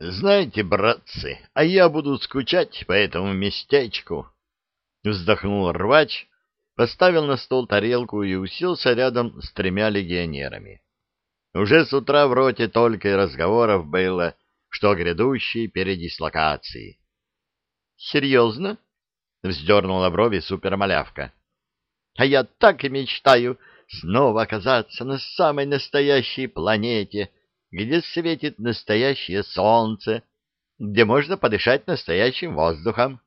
Знаете, братцы, а я буду скучать по этому местечку. Вздохнул рвач, поставил на стол тарелку и уселся рядом с тремя легионерами. Уже с утра в роте только и разговоров было, что о грядущей передислокации. — Серьезно? — вздернула брови супермалявка. — А я так и мечтаю снова оказаться на самой настоящей планете, где светит настоящее солнце, где можно подышать настоящим воздухом.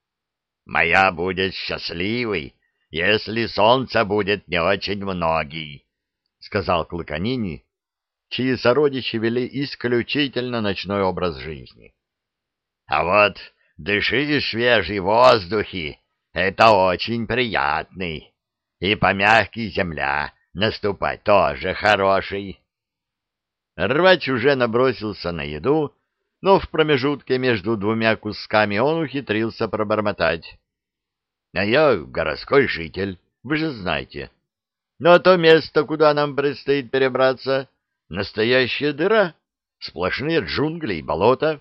— Моя будет счастливой, если солнца будет не очень многий, — сказал Клыканини, чьи сородичи вели исключительно ночной образ жизни. — А вот дыши свежий воздухи, это очень приятный, и по мягкой земля наступать тоже хороший. Рвач уже набросился на еду, но в промежутке между двумя кусками он ухитрился пробормотать. — А я городской житель, вы же знаете. Но то место, куда нам предстоит перебраться, настоящая дыра, сплошные джунгли и болота.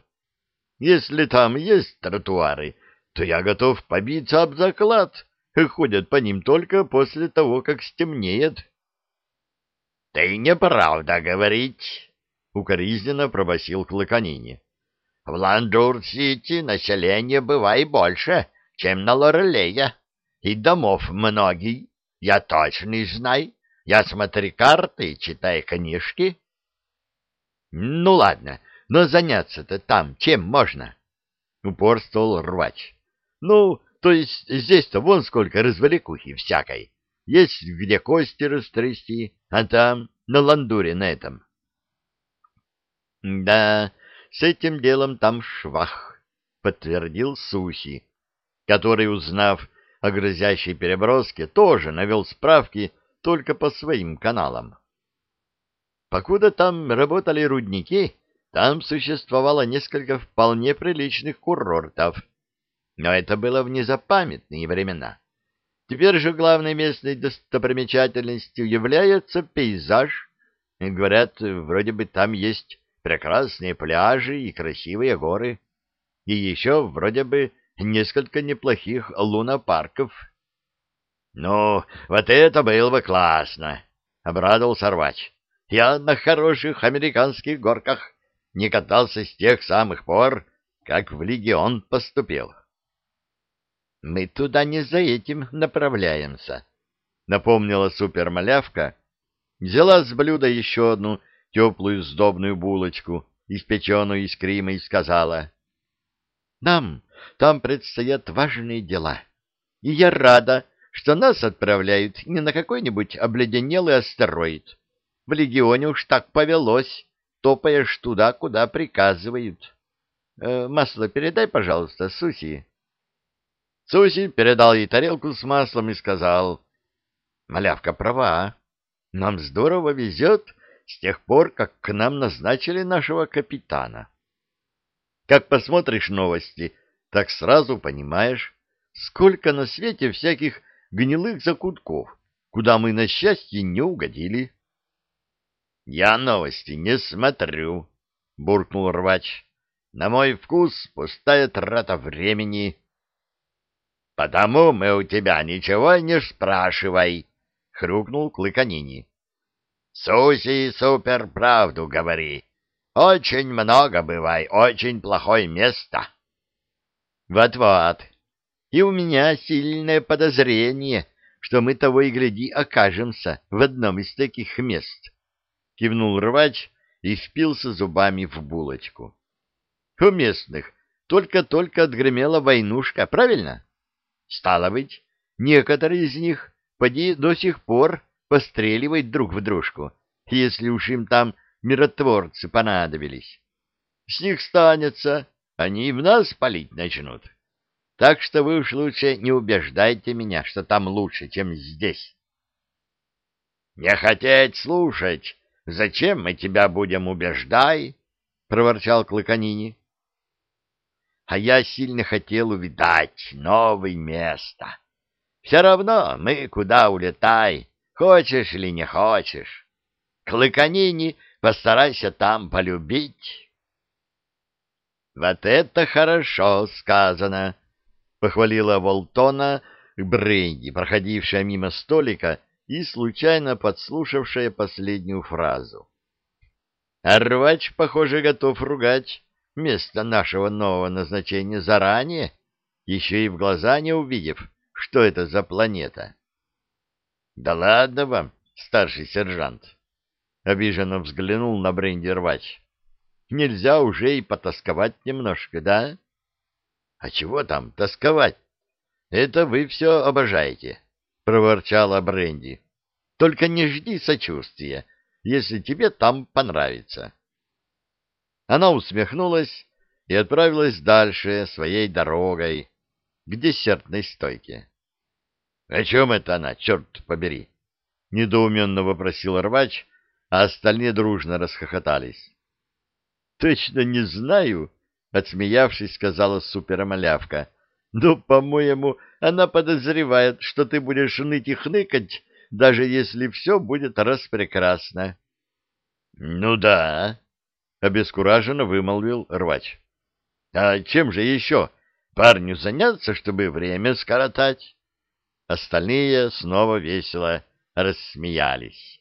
Если там есть тротуары, то я готов побиться об заклад, и ходят по ним только после того, как стемнеет. — Ты неправда говорить, — укоризненно пробасил Клыканини. — В Ландур-Сити население бывает больше, — чем на Лорелея. И домов многие, я точно знаю. Я смотрю карты, читаю книжки. Ну ладно, но заняться-то там чем можно? Упорствовал рвач. Ну, то есть здесь-то вон сколько развлекухи всякой. Есть где кости растрясти, а там, на ландуре на этом. Да, с этим делом там швах, подтвердил Сухи который, узнав о грозящей переброске, тоже навел справки только по своим каналам. Покуда там работали рудники, там существовало несколько вполне приличных курортов. Но это было в незапамятные времена. Теперь же главной местной достопримечательностью является пейзаж. Говорят, вроде бы там есть прекрасные пляжи и красивые горы. И еще вроде бы несколько неплохих лунопарков. — Ну, вот это было бы классно! — обрадовался рвач. — Я на хороших американских горках не катался с тех самых пор, как в легион поступил. — Мы туда не за этим направляемся, — напомнила супермалявка, взяла с блюда еще одну теплую сдобную булочку, испеченную из крима, и сказала. — Нам там предстоят важные дела. И я рада, что нас отправляют не на какой-нибудь обледенелый астероид. В легионе уж так повелось, топаешь туда, куда приказывают. Э, масло передай, пожалуйста, Суси. Суси передал ей тарелку с маслом и сказал, «Малявка права, нам здорово везет с тех пор, как к нам назначили нашего капитана. Как посмотришь новости, так сразу понимаешь, сколько на свете всяких гнилых закутков, куда мы, на счастье, не угодили. — Я новости не смотрю, — буркнул рвач. — На мой вкус пустая трата времени. — Потому мы у тебя ничего не спрашивай, — хрюкнул Клыканини. — Суси супер правду говори. Очень много бывай, очень плохое место. — вот-вот. И у меня сильное подозрение, что мы того и гляди окажемся в одном из таких мест. Кивнул рвач и впился зубами в булочку. У местных только-только отгремела войнушка, правильно? Стало быть, некоторые из них поди до сих пор постреливают друг в дружку, если уж им там миротворцы понадобились. С них станется они и в нас палить начнут. Так что вы уж лучше не убеждайте меня, что там лучше, чем здесь. — Не хотеть слушать. Зачем мы тебя будем убеждай? — проворчал Клыканини. — А я сильно хотел увидать новое место. Все равно мы куда улетай, хочешь или не хочешь. Клыканини постарайся там полюбить. Вот это хорошо сказано! — похвалила Волтона Бренди, проходившая мимо столика и случайно подслушавшая последнюю фразу. А рвач, похоже, готов ругать место нашего нового назначения заранее, еще и в глаза не увидев, что это за планета. — Да ладно вам, старший сержант! — обиженно взглянул на Бренди рвач. — Нельзя уже и потасковать немножко, да? — А чего там тосковать? Это вы все обожаете, — проворчала Бренди. — Только не жди сочувствия, если тебе там понравится. Она усмехнулась и отправилась дальше своей дорогой к десертной стойке. — О чем это она, черт побери? — недоуменно вопросил рвач, а остальные дружно расхохотались. — Точно не знаю, — отсмеявшись, сказала супермалявка. — Но, по-моему, она подозревает, что ты будешь ныть и хныкать, даже если все будет распрекрасно. — Ну да, — обескураженно вымолвил рвач. — А чем же еще парню заняться, чтобы время скоротать? Остальные снова весело рассмеялись.